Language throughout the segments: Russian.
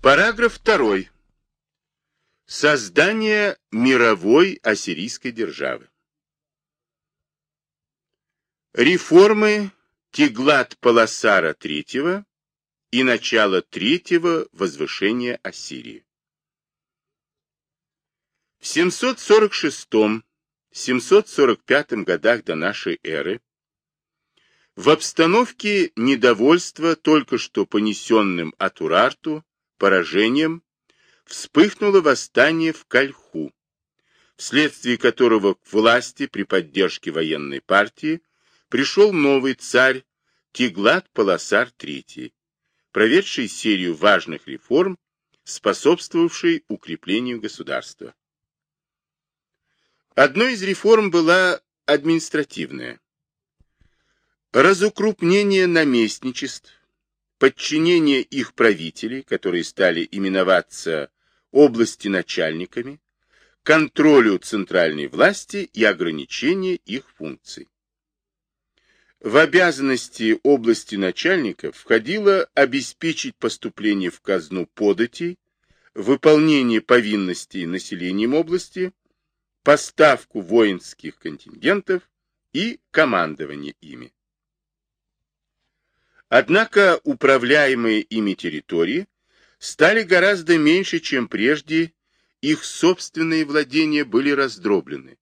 Параграф 2. Создание мировой ассирийской державы. Реформы Тиглат-Паласара III и начало третьего возвышения Ассирии. В 746-745 годах до нашей эры в обстановке недовольства только что понесенным от Урарту поражением вспыхнуло восстание в Кальху, вследствие которого к власти при поддержке военной партии пришел новый царь Тиглат-Паласар III, проведший серию важных реформ, способствовавший укреплению государства. Одной из реформ была административная. Разукрупнение наместничеств, подчинение их правителей, которые стали именоваться области начальниками, контролю центральной власти и ограничение их функций. В обязанности области начальников входило обеспечить поступление в казну податей, выполнение повинностей населением области, поставку воинских контингентов и командование ими. Однако управляемые ими территории стали гораздо меньше, чем прежде, их собственные владения были раздроблены.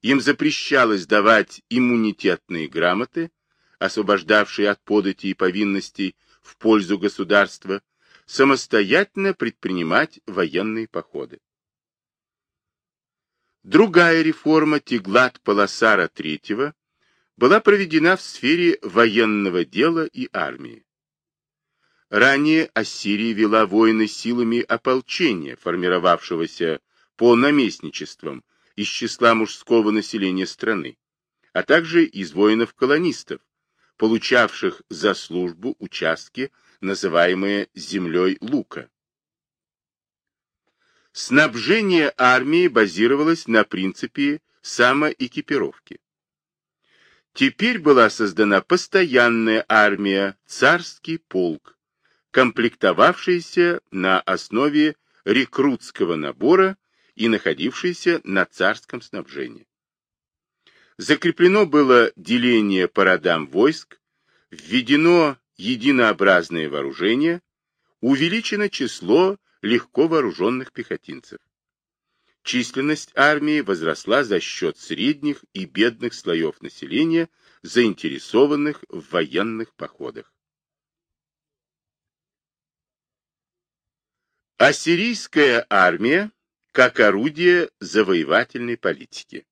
Им запрещалось давать иммунитетные грамоты, освобождавшие от подати и повинностей в пользу государства, самостоятельно предпринимать военные походы. Другая реформа Теглат-Паласара III была проведена в сфере военного дела и армии. Ранее Ассирия вела войны силами ополчения, формировавшегося по наместничествам из числа мужского населения страны, а также из воинов-колонистов, получавших за службу участки, называемые землей лука. Снабжение армии базировалось на принципе самоэкипировки. Теперь была создана постоянная армия, царский полк, комплектовавшаяся на основе рекрутского набора и находившаяся на царском снабжении. Закреплено было деление по родам войск, введено единообразное вооружение, увеличено число легко вооруженных пехотинцев. Численность армии возросла за счет средних и бедных слоев населения, заинтересованных в военных походах. Ассирийская армия как орудие завоевательной политики.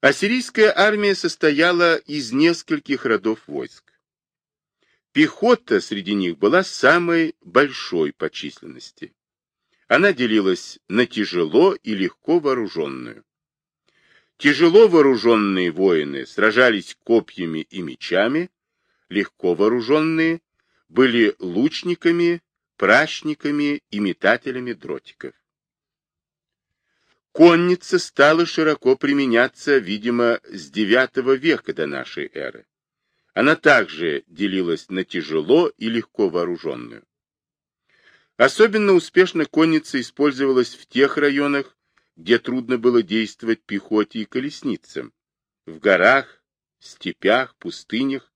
Ассирийская армия состояла из нескольких родов войск. Пехота среди них была самой большой по численности. Она делилась на тяжело и легко вооруженную. Тяжело вооруженные воины сражались копьями и мечами, легко вооруженные были лучниками, пращниками и метателями дротиков. Конница стала широко применяться, видимо, с IX века до нашей эры. Она также делилась на тяжело и легко вооруженную. Особенно успешно конница использовалась в тех районах, где трудно было действовать пехоте и колесницам. В горах, степях, пустынях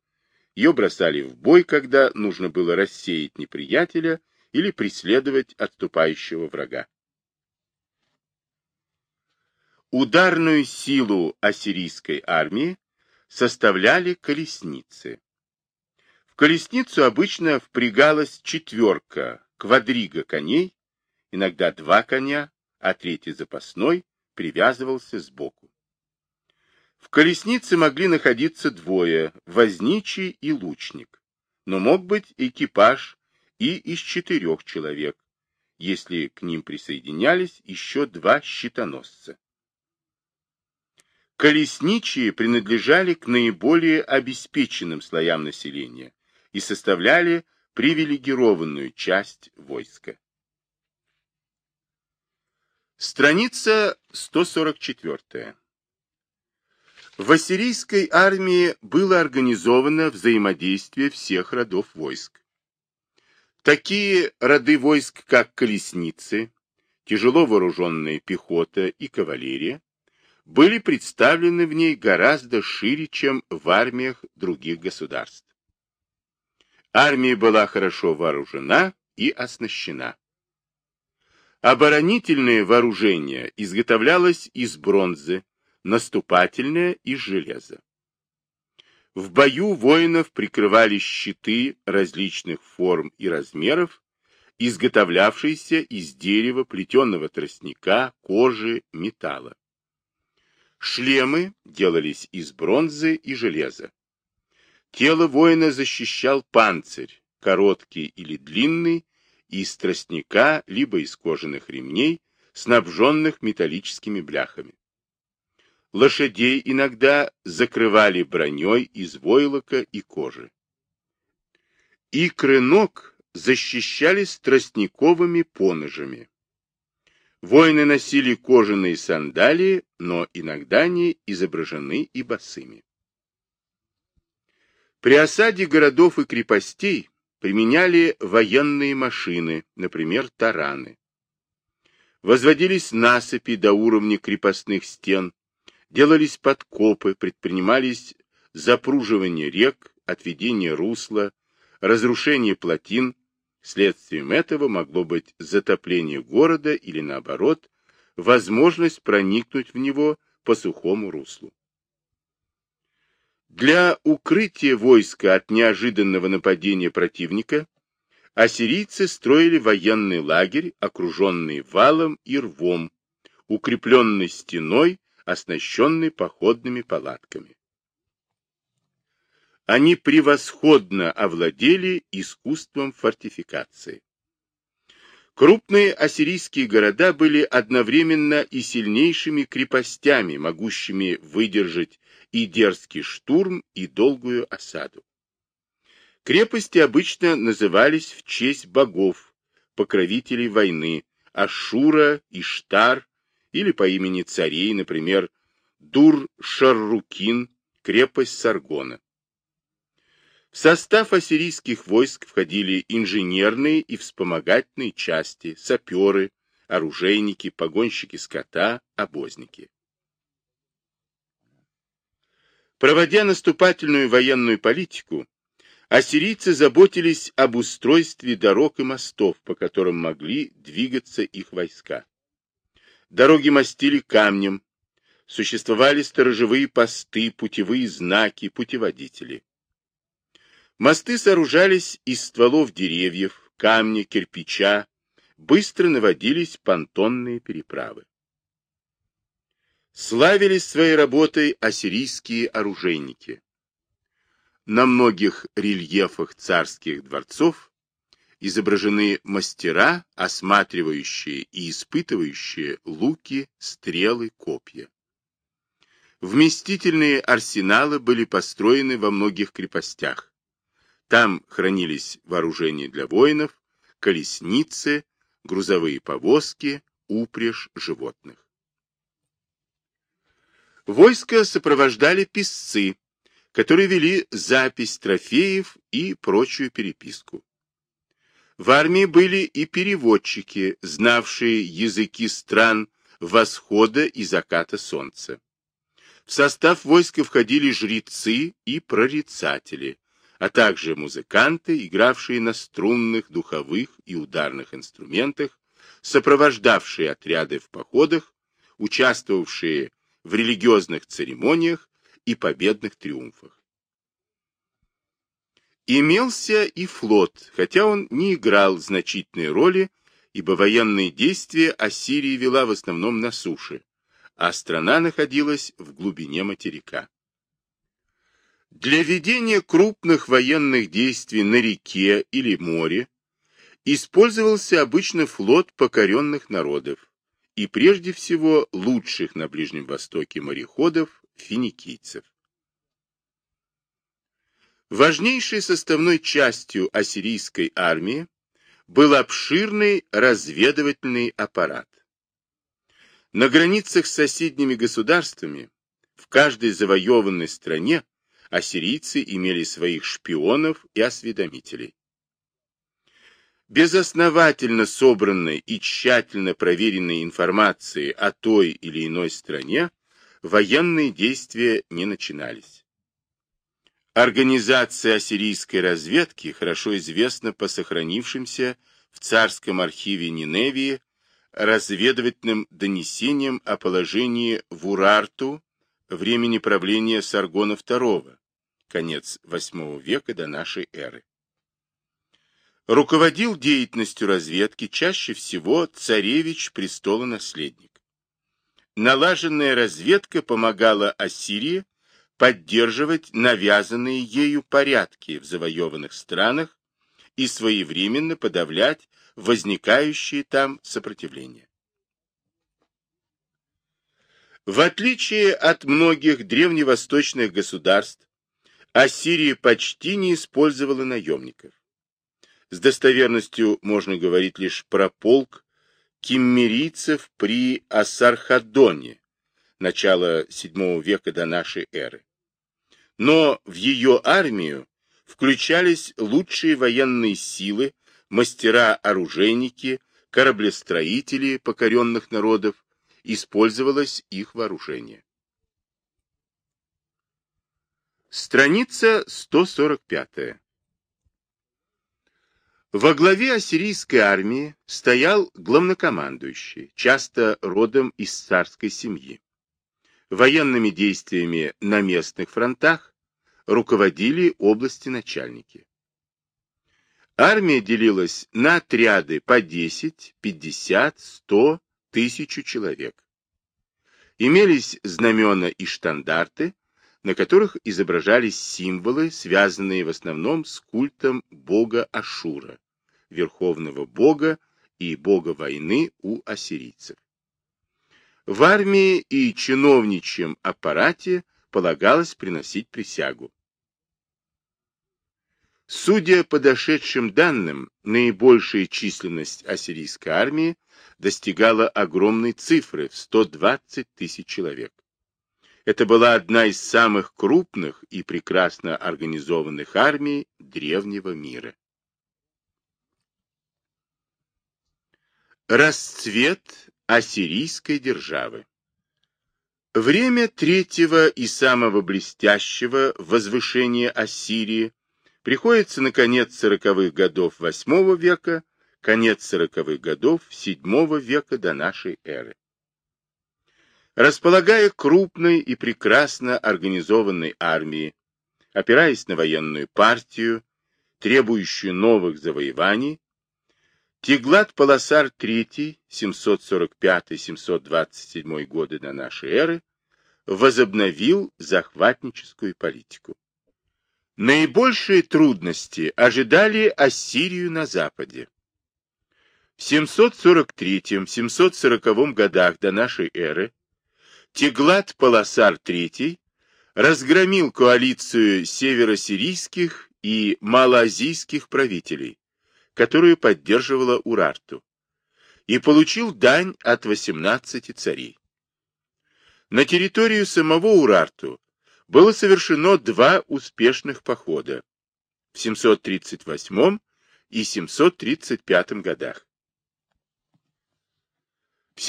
ее бросали в бой, когда нужно было рассеять неприятеля или преследовать отступающего врага. Ударную силу ассирийской армии составляли колесницы. В колесницу обычно впрягалась четверка квадрига коней, иногда два коня, а третий запасной привязывался сбоку. В колеснице могли находиться двое, возничий и лучник, но мог быть экипаж и из четырех человек, если к ним присоединялись еще два щитоносца. Колесничие принадлежали к наиболее обеспеченным слоям населения и составляли привилегированную часть войска. Страница 144. В ассирийской армии было организовано взаимодействие всех родов войск. Такие роды войск, как колесницы, тяжело вооруженная пехота и кавалерия, были представлены в ней гораздо шире, чем в армиях других государств. Армия была хорошо вооружена и оснащена. Оборонительное вооружение изготовлялось из бронзы, наступательное – из железа. В бою воинов прикрывали щиты различных форм и размеров, изготовлявшиеся из дерева, плетеного тростника, кожи, металла. Шлемы делались из бронзы и железа. Тело воина защищал панцирь, короткий или длинный, из тростника, либо из кожаных ремней, снабженных металлическими бляхами. Лошадей иногда закрывали броней из войлока и кожи. Икры ног защищались тростниковыми поножами. Воины носили кожаные сандалии, но иногда они изображены и босыми. При осаде городов и крепостей применяли военные машины, например, тараны. Возводились насыпи до уровня крепостных стен, делались подкопы, предпринимались запруживание рек, отведение русла, разрушение плотин. Следствием этого могло быть затопление города или, наоборот, возможность проникнуть в него по сухому руслу. Для укрытия войска от неожиданного нападения противника ассирийцы строили военный лагерь, окруженный валом и рвом, укрепленный стеной, оснащенный походными палатками. Они превосходно овладели искусством фортификации. Крупные ассирийские города были одновременно и сильнейшими крепостями, могущими выдержать и дерзкий штурм, и долгую осаду. Крепости обычно назывались в честь богов, покровителей войны, Ашура, Иштар, или по имени царей, например, Дур-Шаррукин, крепость Саргона. В состав ассирийских войск входили инженерные и вспомогательные части, саперы, оружейники, погонщики скота, обозники. Проводя наступательную военную политику, ассирийцы заботились об устройстве дорог и мостов, по которым могли двигаться их войска. Дороги мастили камнем, существовали сторожевые посты, путевые знаки, путеводители. Мосты сооружались из стволов деревьев, камня, кирпича, быстро наводились понтонные переправы славились своей работой ассирийские оружейники. На многих рельефах царских дворцов изображены мастера, осматривающие и испытывающие луки, стрелы, копья. Вместительные арсеналы были построены во многих крепостях. Там хранились вооружения для воинов, колесницы, грузовые повозки, упряжь животных. Войско сопровождали писцы, которые вели запись трофеев и прочую переписку. В армии были и переводчики, знавшие языки стран восхода и заката солнца. В состав войска входили жрецы и прорицатели, а также музыканты, игравшие на струнных, духовых и ударных инструментах, сопровождавшие отряды в походах, участвовавшие в религиозных церемониях и победных триумфах. Имелся и флот, хотя он не играл значительной роли, ибо военные действия Ассирия вела в основном на суше, а страна находилась в глубине материка. Для ведения крупных военных действий на реке или море использовался обычно флот покоренных народов, и прежде всего лучших на Ближнем Востоке мореходов финикийцев. Важнейшей составной частью ассирийской армии был обширный разведывательный аппарат. На границах с соседними государствами, в каждой завоеванной стране, ассирийцы имели своих шпионов и осведомителей. безосновательно собранной и тщательно проверенной информации о той или иной стране военные действия не начинались. Организация ассирийской разведки хорошо известна по сохранившимся в царском архиве Ниневии разведывательным донесениям о положении в Урарту времени правления Саргона II, конец VIII века до нашей эры. Руководил деятельностью разведки чаще всего царевич престола-наследник. Налаженная разведка помогала Ассирии поддерживать навязанные ею порядки в завоеванных странах и своевременно подавлять возникающие там сопротивления. В отличие от многих древневосточных государств, Ассирия почти не использовала наемников. С достоверностью можно говорить лишь про полк киммерийцев при Асархадоне, начала VII века до нашей эры. Но в ее армию включались лучшие военные силы, мастера-оружейники, кораблестроители покоренных народов, использовалось их вооружение. Страница 145. Во главе ассирийской армии стоял главнокомандующий, часто родом из царской семьи. Военными действиями на местных фронтах руководили области начальники. Армия делилась на отряды по 10, 50, 100, тысячу человек. Имелись знамена и штандарты, на которых изображались символы, связанные в основном с культом бога Ашура, верховного бога и бога войны у ассирийцев. В армии и чиновничьем аппарате полагалось приносить присягу. Судя по дошедшим данным, наибольшая численность ассирийской армии достигала огромной цифры в 120 тысяч человек. Это была одна из самых крупных и прекрасно организованных армий древнего мира. Расцвет ассирийской державы Время третьего и самого блестящего возвышения Ассирии приходится на конец сороковых годов восьмого века, конец сороковых годов седьмого века до нашей эры. Располагая крупной и прекрасно организованной армией, опираясь на военную партию, требующую новых завоеваний, Теглат-Паласар III, 745-727 годы до нашей эры, возобновил захватническую политику. Наибольшие трудности ожидали Ассирию на западе. В 743-740 годах до нашей эры Теглат-Паласар III разгромил коалицию северосирийских и малоазийских правителей, которую поддерживала Урарту, и получил дань от 18 царей. На территорию самого Урарту было совершено два успешных похода в 738 и 735 годах. В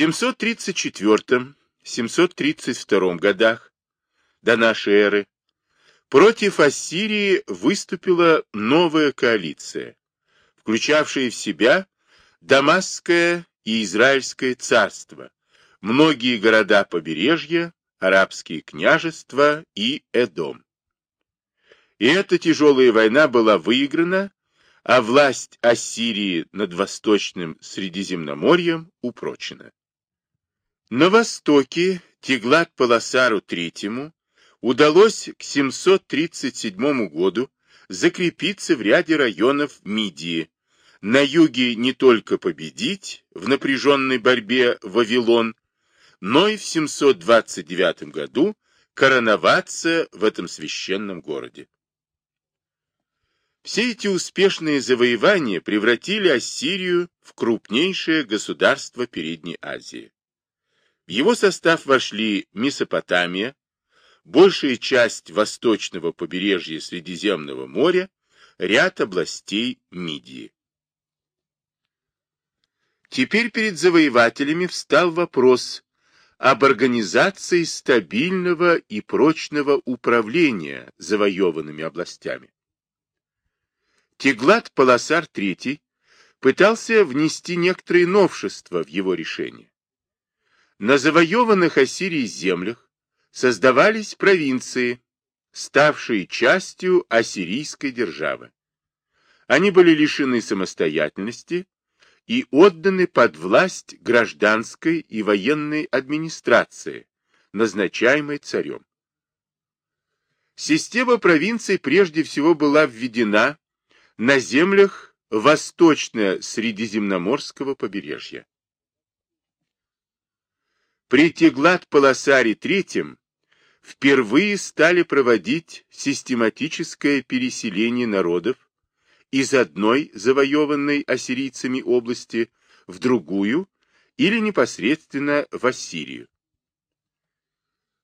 734-732 годах до нашей эры против Ассирии выступила новая коалиция, включавшая в себя Дамасское и Израильское царство, многие города побережья, арабские княжества и Эдом. И эта тяжелая война была выиграна, а власть Ассирии над Восточным Средиземноморьем упрочена. На востоке Теглат-Паласару III удалось к 737 году закрепиться в ряде районов Мидии, на юге не только победить в напряженной борьбе Вавилон, но и в 729 году короноваться в этом священном городе. Все эти успешные завоевания превратили Ассирию в крупнейшее государство Передней Азии. В его состав вошли Месопотамия, большая часть восточного побережья Средиземного моря, ряд областей Мидии. Теперь перед завоевателями встал вопрос об организации стабильного и прочного управления завоеванными областями. Теглат-Паласар III пытался внести некоторые новшества в его решение. На завоеванных Ассирией землях создавались провинции, ставшие частью ассирийской державы. Они были лишены самостоятельности и отданы под власть гражданской и военной администрации, назначаемой царем. Система провинций прежде всего была введена на землях восточно-средиземноморского побережья. При Теглат-Паласаре III впервые стали проводить систематическое переселение народов из одной завоеванной ассирийцами области в другую или непосредственно в Ассирию.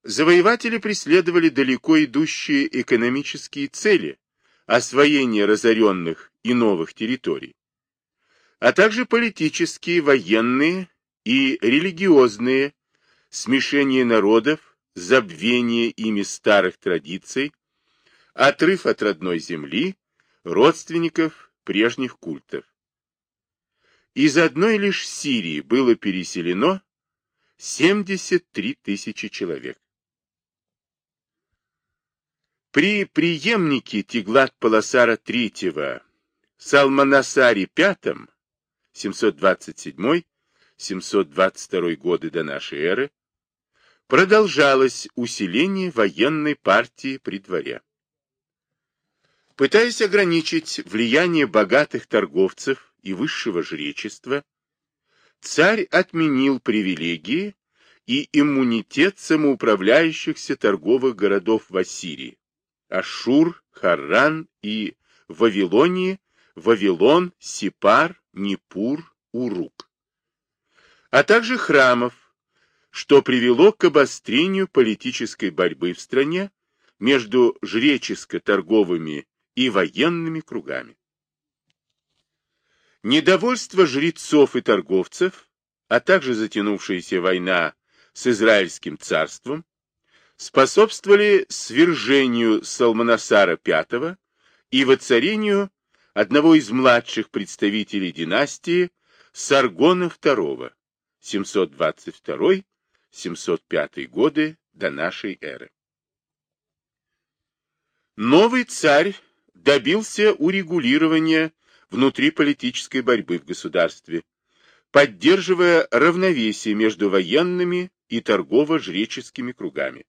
Завоеватели преследовали далеко идущие экономические цели освоения разоренных и новых территорий, а также политические, военные и религиозные смешение народов, забвение ими старых традиций, отрыв от родной земли, родственников прежних культов. Из одной лишь Сирии было переселено 73 тысячи человек. При преемнике Теглат-Паласара III Салманасаре V 727-722 годы до нашей эры продолжалось усиление военной партии при дворе. Пытаясь ограничить влияние богатых торговцев и высшего жречества, царь отменил привилегии и иммунитет самоуправляющихся торговых городов в Ассирии, Ашур, Харран и Вавилонии, Вавилон, Сипар, Непур, Урук, а также храмов, что привело к обострению политической борьбы в стране между жреческо-торговыми и военными кругами. Недовольство жрецов и торговцев, а также затянувшаяся война с Израильским царством, способствовали свержению Салманасара V и воцарению одного из младших представителей династии Саргона II 722-705 годы до нашей эры. Новый царь добился урегулирования внутриполитической борьбы в государстве, поддерживая равновесие между военными и торгово-жреческими кругами.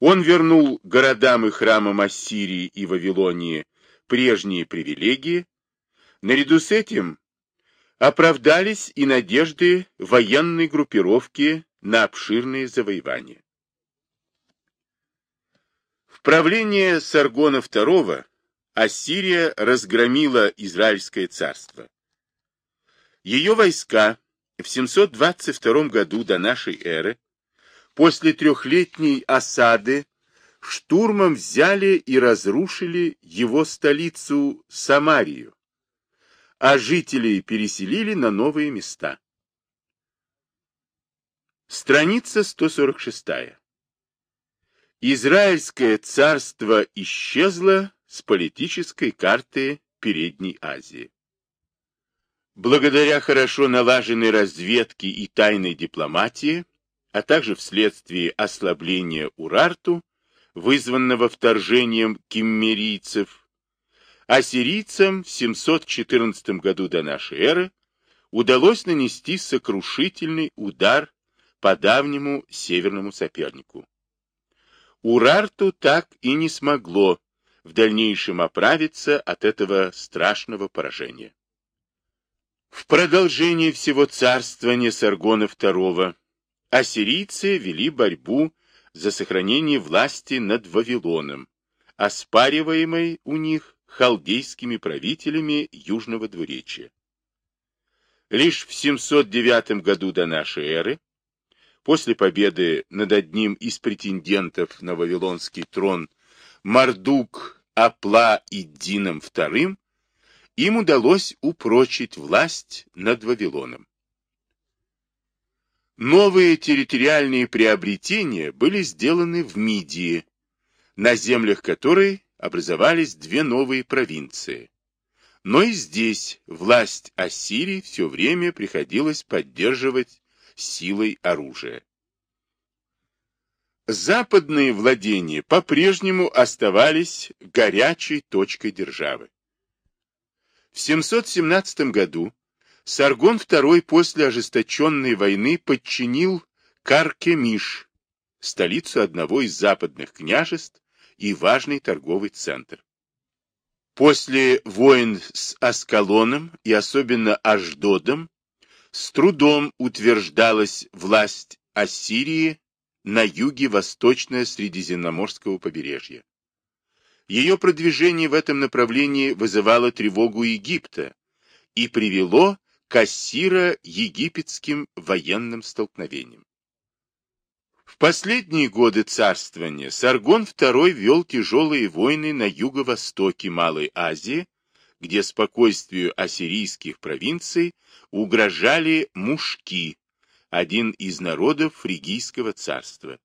Он вернул городам и храмам Ассирии и Вавилонии прежние привилегии, наряду с этим оправдались и надежды военной группировки на обширные завоевания. В правление Саргона II Ассирия разгромила Израильское царство. Ее войска в 722 году до нашей эры, после трехлетней осады, штурмом взяли и разрушили его столицу Самарию, а жителей переселили на новые места. Страница 146. Израильское царство исчезло с политической карты Передней Азии. Благодаря хорошо налаженной разведке и тайной дипломатии, а также вследствие ослабления Урарту, вызванного вторжением киммерийцев, ассирийцам в 714 году до нашей эры удалось нанести сокрушительный удар по давнему северному сопернику. Урарту так и не смогло в дальнейшем оправиться от этого страшного поражения. В продолжение всего царствования Саргона II ассирийцы вели борьбу за сохранение власти над Вавилоном, оспариваемой у них халдейскими правителями Южного двуречия. Лишь в 709 году до нашей эры, после победы над одним из претендентов на Вавилонский трон Мардук Апла и Дином II, им удалось упрочить власть над Вавилоном. Новые территориальные приобретения были сделаны в Мидии, на землях которой образовались две новые провинции. Но и здесь власть Ассирии все время приходилось поддерживать силой оружия. Западные владения по-прежнему оставались горячей точкой державы. В 717 году Саргон II после ожесточенной войны подчинил Каркемиш, столицу одного из западных княжеств и важный торговый центр. После войн с Аскалоном и особенно Аждодом с трудом утверждалась власть Ассирии на юге восточно-средиземноморского побережья. Ее продвижение в этом направлении вызывало тревогу Египта и привело к ассиро-египетским военным столкновениям. В последние годы царствования Саргон II вел тяжелые войны на юго-востоке Малой Азии, где спокойствию ассирийских провинций угрожали мушки, один из народов Фригийского царства.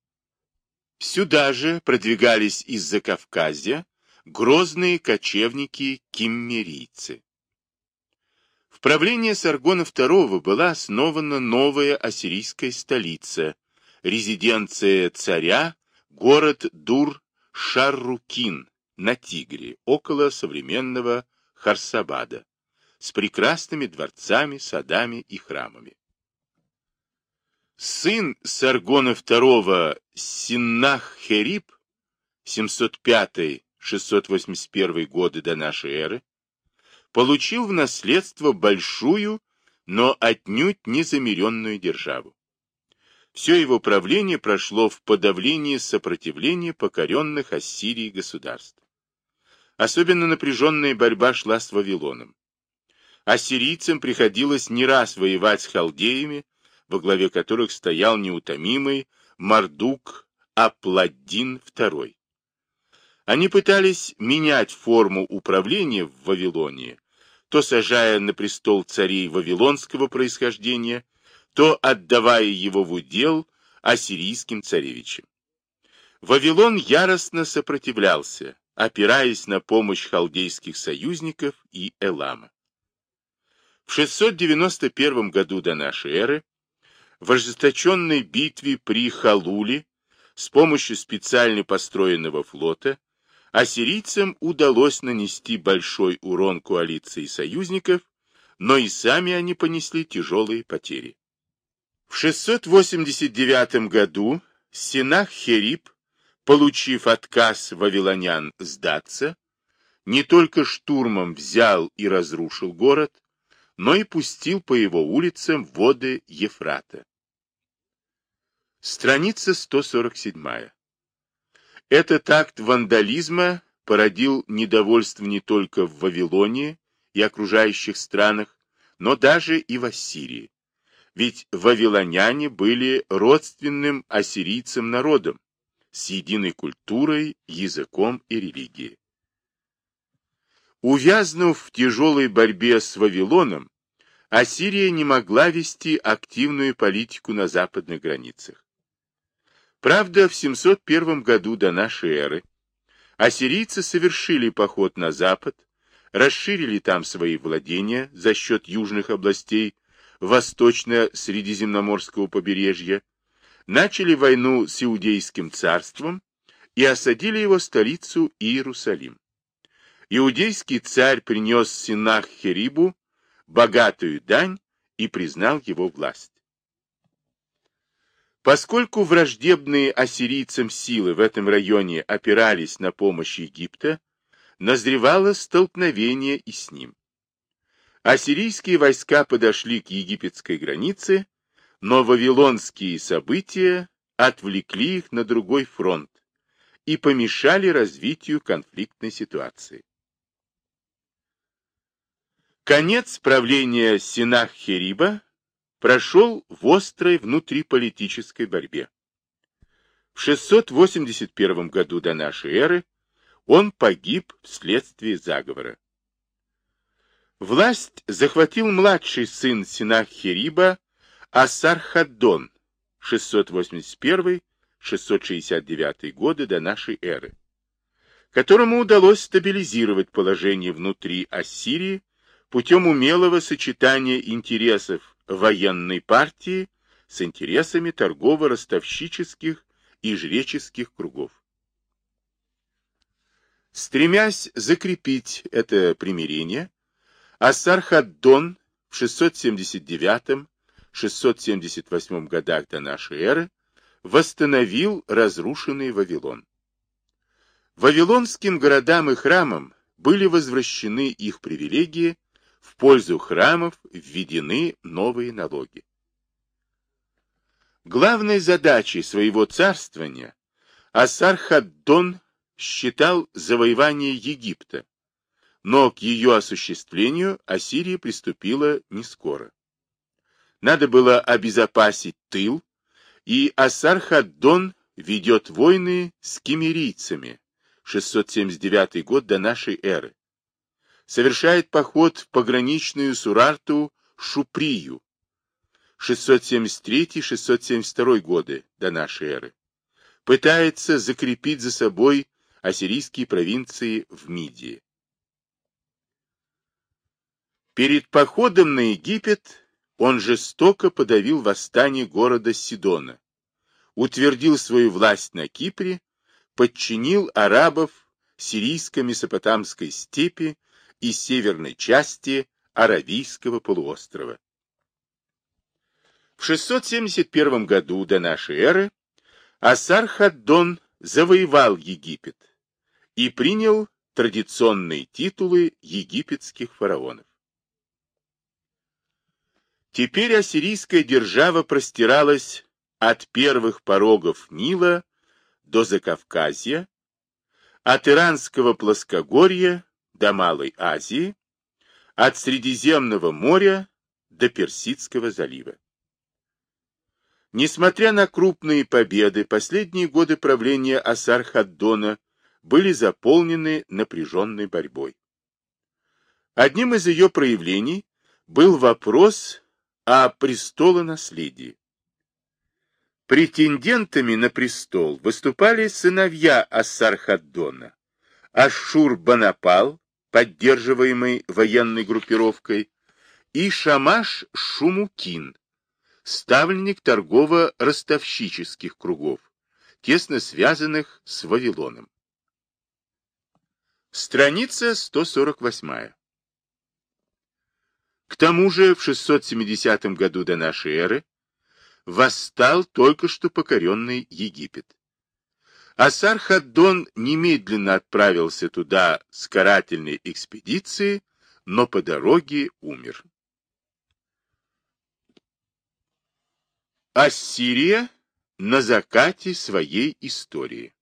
Сюда же продвигались из-за Кавказья грозные кочевники-киммерийцы. В правлении Саргона II была основана новая ассирийская столица, резиденция царя, город Дур-Шаррукин на Тигре, около современного Харсабада, с прекрасными дворцами, садами и храмами. Сын Саргона II Синнах-Хериб 705-681 годы до нашей эры получил в наследство большую, но отнюдь незамеренную державу. Все его правление прошло в подавлении сопротивления покоренных Ассирии государств. Особенно напряженная борьба шла с Вавилоном. Ассирийцам приходилось не раз воевать с халдеями, во главе которых стоял неутомимый Мардук Апладдин II. Они пытались менять форму управления в Вавилонии, то сажая на престол царей вавилонского происхождения, то отдавая его в удел ассирийским царевичам. Вавилон яростно сопротивлялся, опираясь на помощь халдейских союзников и Элама. В 691 году до нашей эры в ожесточенной битве при Халуле с помощью специально построенного флота ассирийцам удалось нанести большой урон коалиции союзников, но и сами они понесли тяжелые потери. В 689 году Синах-Хериб, получив отказ вавилонян сдаться, не только штурмом взял и разрушил город, но и пустил по его улицам воды Ефрата. Страница 147. Этот акт вандализма породил недовольство не только в Вавилонии и окружающих странах, но даже и в Ассирии. Ведь вавилоняне были родственным ассирийцам народом, с единой культурой, языком и религией. Увязнув в тяжелой борьбе с Вавилоном, Ассирия не могла вести активную политику на западных границах. Правда, в 701 году до нашей эры ассирийцы совершили поход на запад, расширили там свои владения за счет южных областей восточно-средиземноморского побережья, начали войну с Иудейским царством и осадили его столицу Иерусалим. Иудейский царь принес Синах Херибу богатую дань и признал его власть. Поскольку враждебные ассирийцам силы в этом районе опирались на помощь Египта, назревало столкновение и с ним. Ассирийские войска подошли к египетской границе, но вавилонские события отвлекли их на другой фронт и помешали развитию конфликтной ситуации. Конец правления Синах-Хериба прошел в острой внутриполитической борьбе. В 681 году до нашей эры он погиб вследствие заговора. Власть захватил младший сын Синаххириба Асархаддон 681-669 годы до нашей эры, которому удалось стабилизировать положение внутри Ассирии путем умелого сочетания интересов военной партии с интересами торгово-ростовщических и жреческих кругов. Стремясь закрепить это примирение, Асархаддон в 679-678 годах до нашей эры восстановил разрушенный Вавилон. Вавилонским городам и храмам были возвращены их привилегии, в пользу храмов введены новые налоги. Главной задачей своего царствования Асархаддон считал завоевание Египта, но к ее осуществлению Ассирия приступила не скоро. Надо было обезопасить тыл, и Асархаддон ведет войны с кемерийцами, 679 год до нашей эры. Совершает поход в пограничную Сурарту Шуприю, 673-672 годы до нашей эры. Пытается закрепить за собой ассирийские провинции в Мидии. Перед походом на Египет он жестоко подавил восстание города Сидона, утвердил свою власть на Кипре, подчинил арабов сирийско-месопотамской степи и северной части Аравийского полуострова. В 671 году до нашей эры Асар-Хаддон завоевал Египет и принял традиционные титулы египетских фараонов. Теперь ассирийская держава простиралась от первых порогов Нила до Закавказья, от Иранского плоскогорья до Малой Азии, от Средиземного моря до Персидского залива. Несмотря на крупные победы, последние годы правления Асар-Хаддона были заполнены напряженной борьбой. Одним из ее проявлений был вопрос о престолонаследии. Претендентами на престол выступали сыновья Ассар-Хаддона, Ашур-Банапал, поддерживаемый военной группировкой, и Шамаш-Шумукин, ставленник торгово-ростовщических кругов, тесно связанных с Вавилоном. Страница 148. К тому же в 670 году до нашей эры восстал только что покоренный Египет. Асар-Хаддон немедленно отправился туда с карательной экспедицией, но по дороге умер. Ассирия на закате своей истории.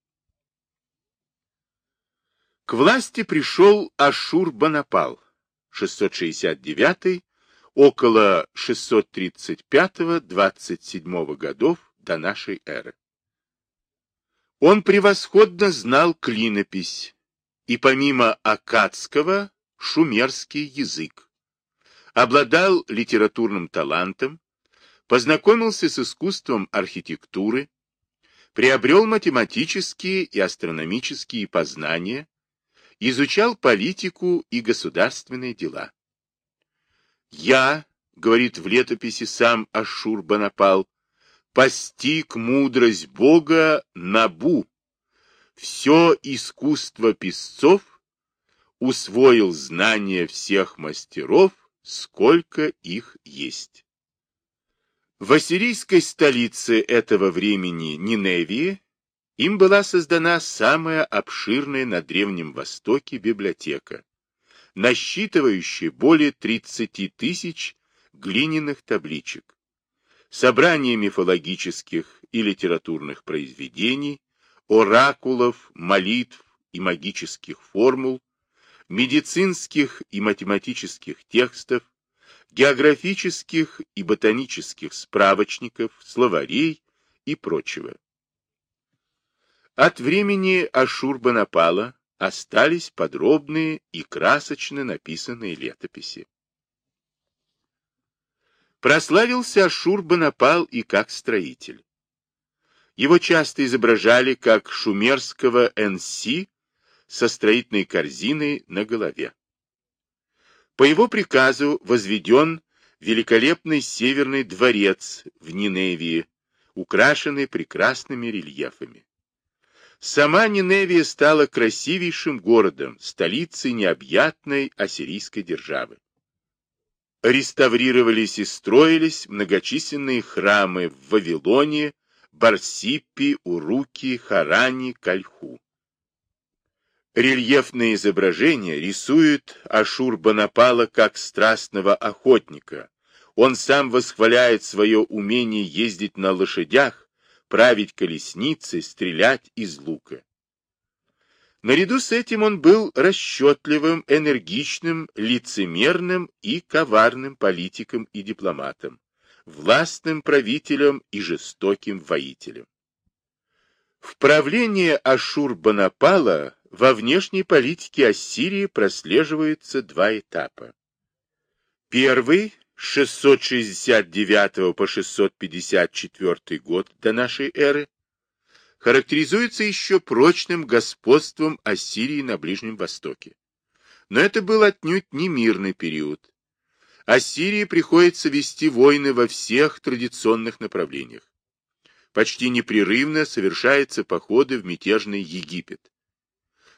К власти пришел Ашур-Банапал, 669 около 635-27 годов до нашей эры. Он превосходно знал клинопись и помимо акадского шумерский язык, обладал литературным талантом, познакомился с искусством архитектуры, приобрел математические и астрономические познания, изучал политику и государственные дела. «Я, — говорит в летописи сам Ашур-Банапал, — постиг мудрость Бога Набу, все искусство писцов, усвоил знания всех мастеров, сколько их есть». В ассирийской столице этого времени Ниневии им была создана самая обширная на Древнем Востоке библиотека, насчитывающая более 30 тысяч глиняных табличек, собрание мифологических и литературных произведений, оракулов, молитв и магических формул, медицинских и математических текстов, географических и ботанических справочников, словарей и прочего. От времени Ашурбанапала остались подробные и красочно написанные летописи. Прославился Ашур-Банапал и как строитель. Его часто изображали как шумерского НС со строительной корзиной на голове. По его приказу возведен великолепный северный дворец в Ниневии, украшенный прекрасными рельефами. Сама Ниневия стала красивейшим городом, столицей необъятной ассирийской державы. Реставрировались и строились многочисленные храмы в Вавилоне, Барсиппи, Уруки, Харани, Кальху. Рельефные изображения рисуют Ашур-Банапала как страстного охотника. Он сам восхваляет свое умение ездить на лошадях, править колесницей, стрелять из лука. Наряду с этим он был расчетливым, энергичным, лицемерным и коварным политиком и дипломатом, властным правителем и жестоким воителем. В правлении Ашур-Банапала во внешней политике Ассирии прослеживаются два этапа. Первый 669 по 654 год до нашей эры характеризуется еще прочным господством Ассирии на Ближнем Востоке. Но это был отнюдь не мирный период. Ассирии приходится вести войны во всех традиционных направлениях. Почти непрерывно совершаются походы в мятежный Египет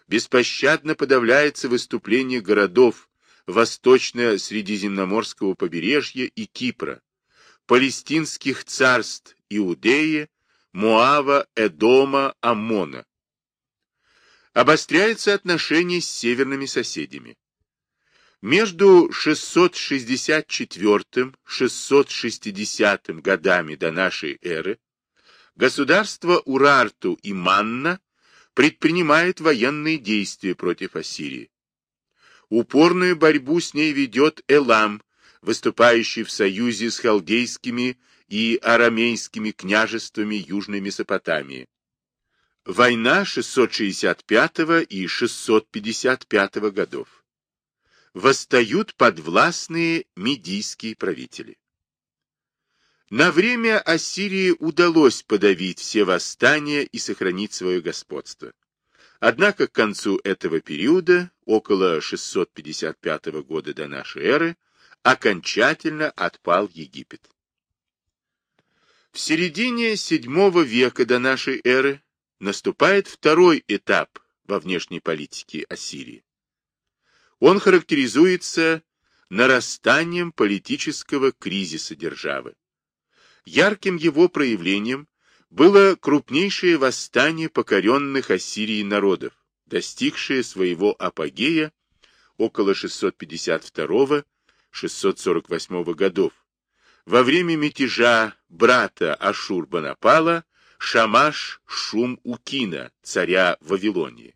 беспощадно подавляется выступление городов восточно-средиземноморского побережья и Кипра, палестинских царств Иудеи, Моава, Эдома, Аммона. Обостряются отношения с северными соседями. Между 664-660 годами до нашей эры государства Урарту и Манна предпринимает военные действия против Ассирии. Упорную борьбу с ней ведет Элам, выступающий в союзе с халдейскими и арамейскими княжествами Южной Месопотамии. Война 665 и 655 годов. Восстают подвластные медийские правители. На время Ассирии удалось подавить все восстания и сохранить свое господство. Однако к концу этого периода, около 655 года до нашей эры, окончательно отпал Египет. В середине VII века до нашей эры наступает второй этап во внешней политике Ассирии. Он характеризуется нарастанием политического кризиса державы. Ярким его проявлением было крупнейшее восстание покоренных Ассирией народов, достигшее своего апогея около 652-648 годов, во время мятежа брата Ашур-Банапала Шамаш-Шум-Укина, царя Вавилонии.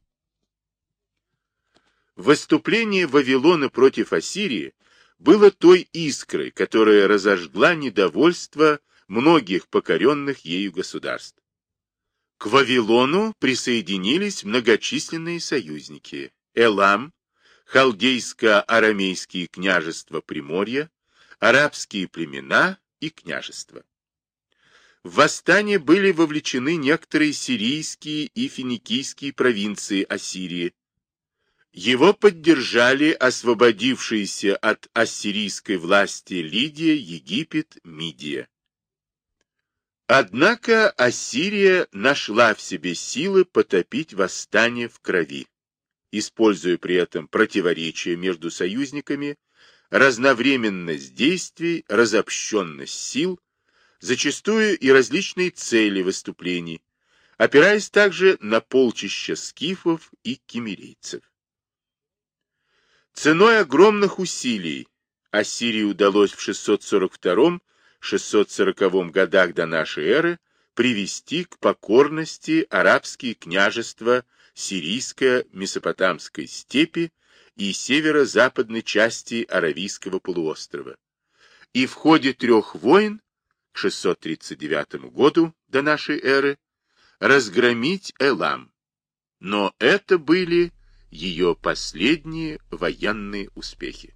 Выступление Вавилона против Ассирии было той искрой, которая разожгла недовольство многих покоренных ею государств. К Вавилону присоединились многочисленные союзники – Элам, халдейско-арамейские княжества Приморья, арабские племена и княжества. В восстание были вовлечены некоторые сирийские и финикийские провинции Ассирии. Его поддержали освободившиеся от ассирийской власти Лидия, Египет, Мидия. Однако Ассирия нашла в себе силы потопить восстание в крови, используя при этом противоречия между союзниками, разновременность действий, разобщенность сил, зачастую и различные цели выступлений, опираясь также на полчища скифов и кемерийцев. Ценой огромных усилий Ассирии удалось в 642 640 годах до нашей эры привести к покорности арабские княжества сирийско месопотамской степи и северо-западной части Аравийского полуострова. И в ходе трех войн к 639 году до нашей эры разгромить Элам. Но это были ее последние военные успехи.